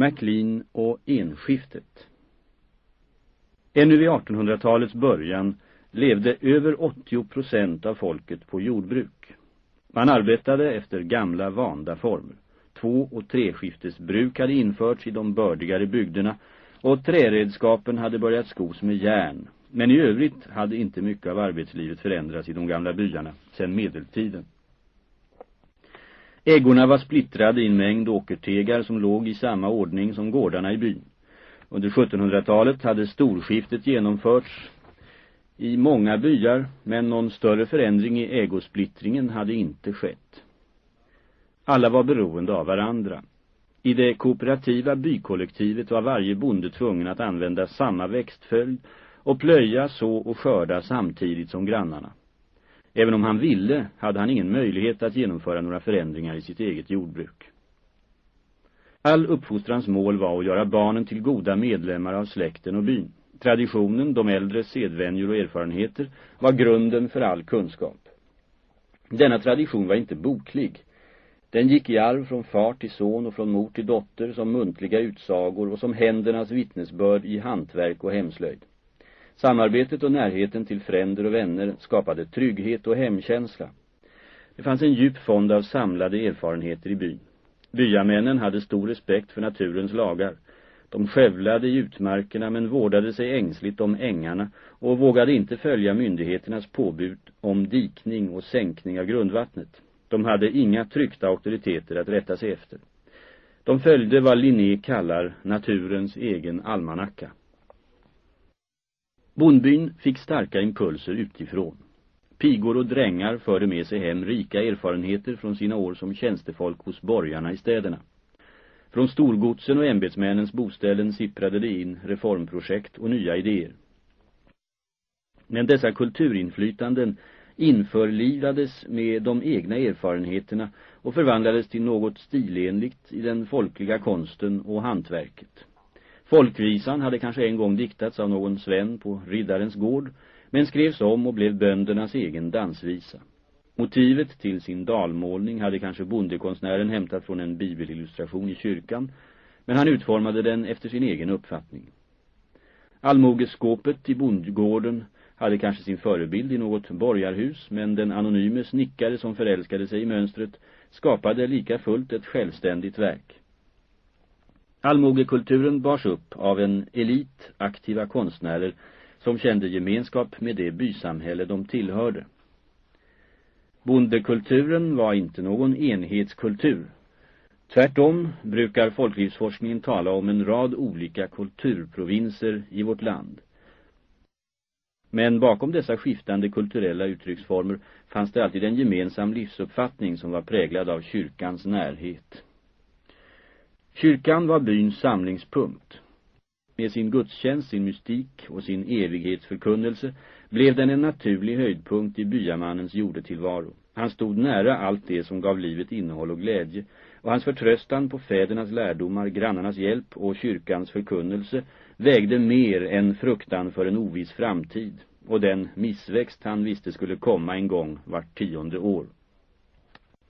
MacLean och enskiftet. Ännu vid 1800-talets början levde över 80 procent av folket på jordbruk. Man arbetade efter gamla vanda former. Två- och treskiftesbruk hade införts i de bördigare bygderna och träredskapen hade börjat skos med järn. Men i övrigt hade inte mycket av arbetslivet förändrats i de gamla byarna sedan medeltiden. Äggorna var splittrade i en mängd åkertegar som låg i samma ordning som gårdarna i byn. Under 1700-talet hade storskiftet genomförts i många byar, men någon större förändring i ägosplittringen hade inte skett. Alla var beroende av varandra. I det kooperativa bykollektivet var varje bonde tvungen att använda samma växtföljd och plöja, så och skörda samtidigt som grannarna. Även om han ville hade han ingen möjlighet att genomföra några förändringar i sitt eget jordbruk. All uppfostrans mål var att göra barnen till goda medlemmar av släkten och byn. Traditionen, de äldres sedvänjor och erfarenheter var grunden för all kunskap. Denna tradition var inte boklig. Den gick i arv från far till son och från mor till dotter som muntliga utsagor och som händernas vittnesbörd i hantverk och hemslöjd. Samarbetet och närheten till fränder och vänner skapade trygghet och hemkänsla. Det fanns en djup fond av samlade erfarenheter i byn. Byamännen hade stor respekt för naturens lagar. De skövlade i utmarkerna men vårdade sig ängsligt om ängarna och vågade inte följa myndigheternas påbud om dikning och sänkning av grundvattnet. De hade inga tryckta auktoriteter att rätta sig efter. De följde vad Linné kallar naturens egen almanacka. Bondbyn fick starka impulser utifrån. Pigor och drängar förde med sig hem rika erfarenheter från sina år som tjänstefolk hos borgarna i städerna. Från storgodsen och ämbetsmännens boställen sipprade det in reformprojekt och nya idéer. Men dessa kulturinflytanden införlivades med de egna erfarenheterna och förvandlades till något stilenligt i den folkliga konsten och hantverket. Folkvisan hade kanske en gång diktats av någon Sven på riddarens gård, men skrevs om och blev böndernas egen dansvisa. Motivet till sin dalmålning hade kanske bondekonstnären hämtat från en bibelillustration i kyrkan, men han utformade den efter sin egen uppfattning. Allmogeskåpet i bondgården hade kanske sin förebild i något borgarhus, men den anonyme snickare som förälskade sig i mönstret skapade lika fullt ett självständigt verk. Allmogekulturen bars upp av en elit aktiva konstnärer som kände gemenskap med det bysamhälle de tillhörde. Bondekulturen var inte någon enhetskultur. Tvärtom brukar folklivsforskningen tala om en rad olika kulturprovinser i vårt land. Men bakom dessa skiftande kulturella uttrycksformer fanns det alltid en gemensam livsuppfattning som var präglad av kyrkans närhet. Kyrkan var byns samlingspunkt. Med sin gudstjänst, sin mystik och sin evighetsförkunnelse blev den en naturlig höjdpunkt i byamannens jordetillvaro. Han stod nära allt det som gav livet innehåll och glädje, och hans förtröstan på fädernas lärdomar, grannarnas hjälp och kyrkans förkunnelse vägde mer än fruktan för en oviss framtid och den missväxt han visste skulle komma en gång vart tionde år.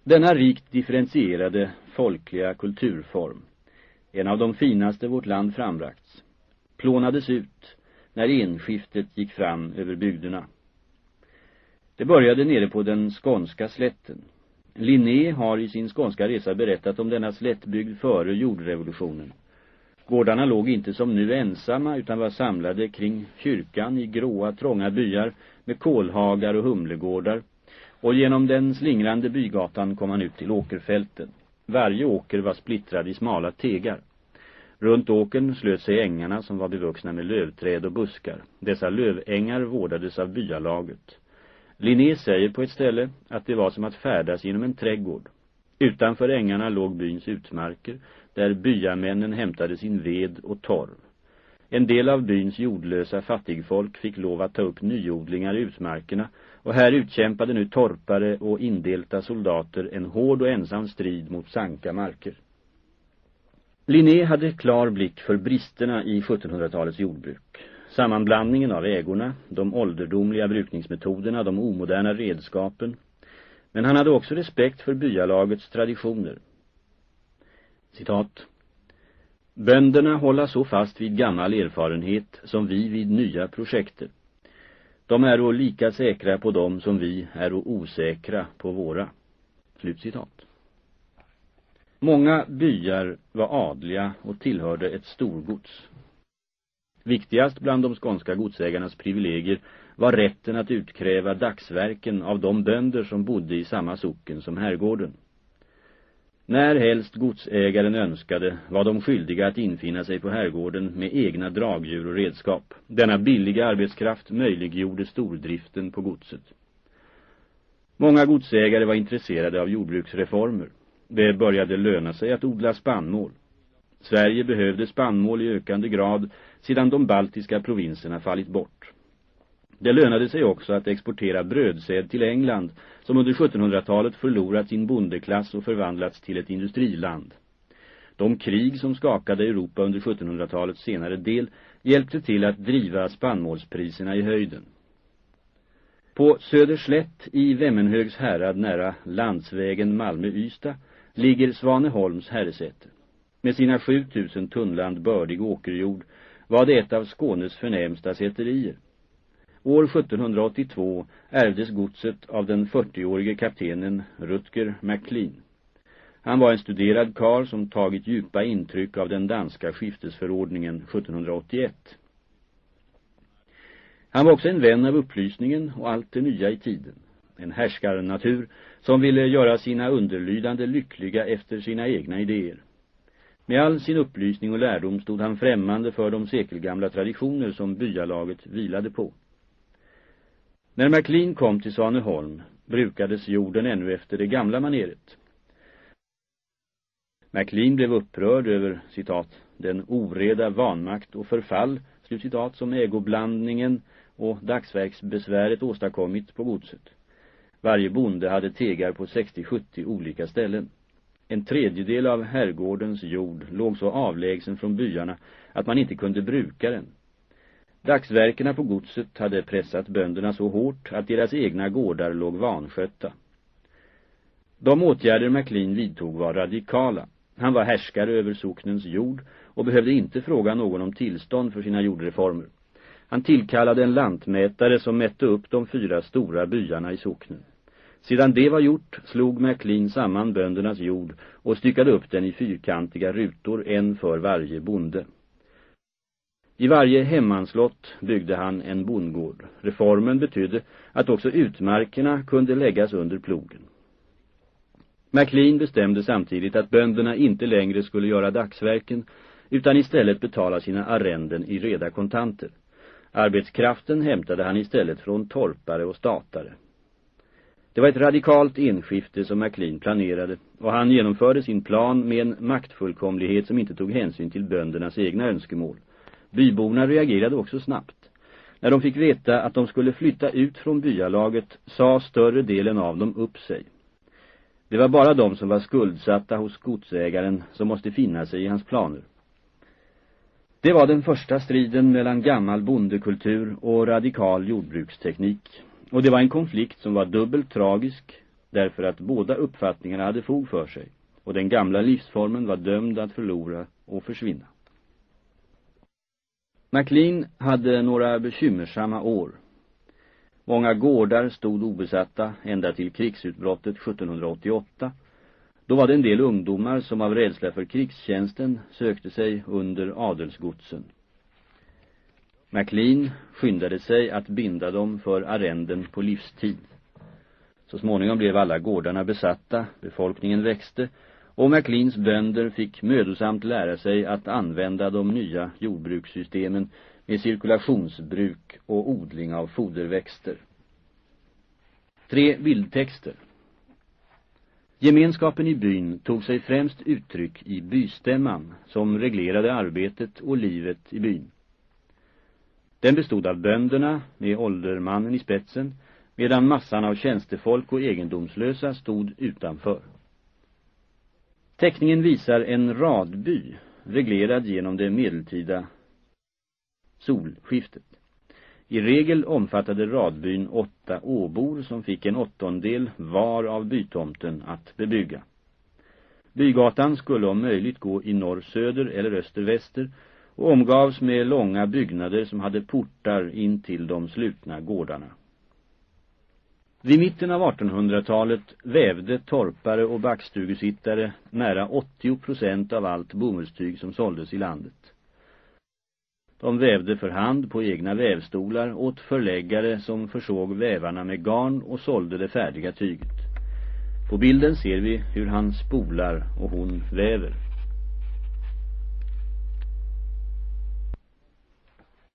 Denna rikt differentierade folkliga kulturform en av de finaste vårt land frambragts, plånades ut när enskiftet gick fram över bygderna. Det började nere på den skånska slätten. Linné har i sin skånska resa berättat om denna slättbygd före jordrevolutionen. Gårdarna låg inte som nu ensamma utan var samlade kring kyrkan i gråa trånga byar med kolhagar och humlegårdar och genom den slingrande bygatan kom man ut till åkerfälten. Varje åker var splittrad i smala tegar. Runt åkern slöt sig ängarna som var bevuxna med lövträd och buskar. Dessa lövängar vårdades av byalaget. Linné säger på ett ställe att det var som att färdas genom en trädgård. Utanför ängarna låg byns utmarker där byamännen hämtade sin ved och torv. En del av byns jordlösa fattigfolk fick lov att ta upp nyodlingar i utmarkerna och här utkämpade nu torpare och indelta soldater en hård och ensam strid mot sanka marker. Linné hade klar blick för bristerna i 1700-talets jordbruk. Sammanblandningen av ägorna, de ålderdomliga brukningsmetoderna, de omoderna redskapen. Men han hade också respekt för byalagets traditioner. Citat. Bönderna hålla så fast vid gammal erfarenhet som vi vid nya projekter. De är då lika säkra på dem som vi är osäkra på våra. Slutcitat. Många byar var adliga och tillhörde ett storgods. Viktigast bland de skånska godsägarnas privilegier var rätten att utkräva dagsverken av de bönder som bodde i samma socken som herrgården. När helst godsägaren önskade var de skyldiga att infinna sig på herrgården med egna dragdjur och redskap. Denna billiga arbetskraft möjliggjorde stordriften på godset. Många godsägare var intresserade av jordbruksreformer. Det började löna sig att odla spannmål. Sverige behövde spannmål i ökande grad sedan de baltiska provinserna fallit bort. Det lönade sig också att exportera brödsäd till England som under 1700-talet förlorat sin bondeklass och förvandlats till ett industriland. De krig som skakade Europa under 1700-talets senare del hjälpte till att driva spannmålspriserna i höjden. På Söderslätt i Vemmenhögs härad nära landsvägen Malmö-Ystad ligger Svaneholms herresäte. Med sina 7000 tunnland bördig åkerjord var det ett av Skånes förnämsta säterier. År 1782 ärvdes godset av den 40-årige kaptenen Rutger MacLean. Han var en studerad karl som tagit djupa intryck av den danska skiftesförordningen 1781. Han var också en vän av upplysningen och allt det nya i tiden. En härskarnatur som ville göra sina underlydande lyckliga efter sina egna idéer. Med all sin upplysning och lärdom stod han främmande för de sekelgamla traditioner som byalaget vilade på. När MacLean kom till Svaneholm brukades jorden ännu efter det gamla maneret. MacLean blev upprörd över, citat, den oreda vanmakt och förfall, slutcitat, som ägoblandningen och dagsverksbesväret åstadkommit på godset. Varje bonde hade tegar på 60-70 olika ställen. En tredjedel av herrgårdens jord låg så avlägsen från byarna att man inte kunde bruka den. Dagsverkerna på godset hade pressat bönderna så hårt att deras egna gårdar låg vanskötta. De åtgärder McLean vidtog var radikala. Han var härskare över socknens jord och behövde inte fråga någon om tillstånd för sina jordreformer. Han tillkallade en lantmätare som mätte upp de fyra stora byarna i socknen. Sedan det var gjort slog McLean samman böndernas jord och styckade upp den i fyrkantiga rutor, en för varje bonde. I varje hemmanslott byggde han en bondgård. Reformen betydde att också utmarkerna kunde läggas under plogen. MacLean bestämde samtidigt att bönderna inte längre skulle göra dagsverken utan istället betala sina arrenden i reda kontanter. Arbetskraften hämtade han istället från torpare och statare. Det var ett radikalt enskifte som MacLean planerade och han genomförde sin plan med en maktfullkomlighet som inte tog hänsyn till böndernas egna önskemål. Byborna reagerade också snabbt. När de fick veta att de skulle flytta ut från byalaget sa större delen av dem upp sig. Det var bara de som var skuldsatta hos godsägaren som måste finna sig i hans planer. Det var den första striden mellan gammal bondekultur och radikal jordbruksteknik. Och det var en konflikt som var dubbelt tragisk därför att båda uppfattningarna hade fog för sig. Och den gamla livsformen var dömd att förlora och försvinna. MacLean hade några bekymmersamma år. Många gårdar stod obesatta ända till krigsutbrottet 1788. Då var det en del ungdomar som av rädsla för krigstjänsten sökte sig under adelsgodsen. MacLean skyndade sig att binda dem för arrenden på livstid. Så småningom blev alla gårdarna besatta, befolkningen växte och McLeans bönder fick mödosamt lära sig att använda de nya jordbrukssystemen med cirkulationsbruk och odling av foderväxter. Tre bildtexter. Gemenskapen i byn tog sig främst uttryck i bystämman som reglerade arbetet och livet i byn. Den bestod av bönderna med åldermannen i spetsen medan massan av tjänstefolk och egendomslösa stod utanför. Teckningen visar en radby reglerad genom det medeltida solskiftet. I regel omfattade radbyn åtta åbor som fick en åttondel var av bytomten att bebygga. Bygatan skulle om möjligt gå i norr-söder eller öster-väster och omgavs med långa byggnader som hade portar in till de slutna gårdarna. Vid mitten av 1800-talet vävde torpare och backstugusittare nära 80 procent av allt bomullstyg som såldes i landet. De vävde för hand på egna vävstolar åt förläggare som försåg vävarna med garn och sålde det färdiga tyget. På bilden ser vi hur han spolar och hon väver.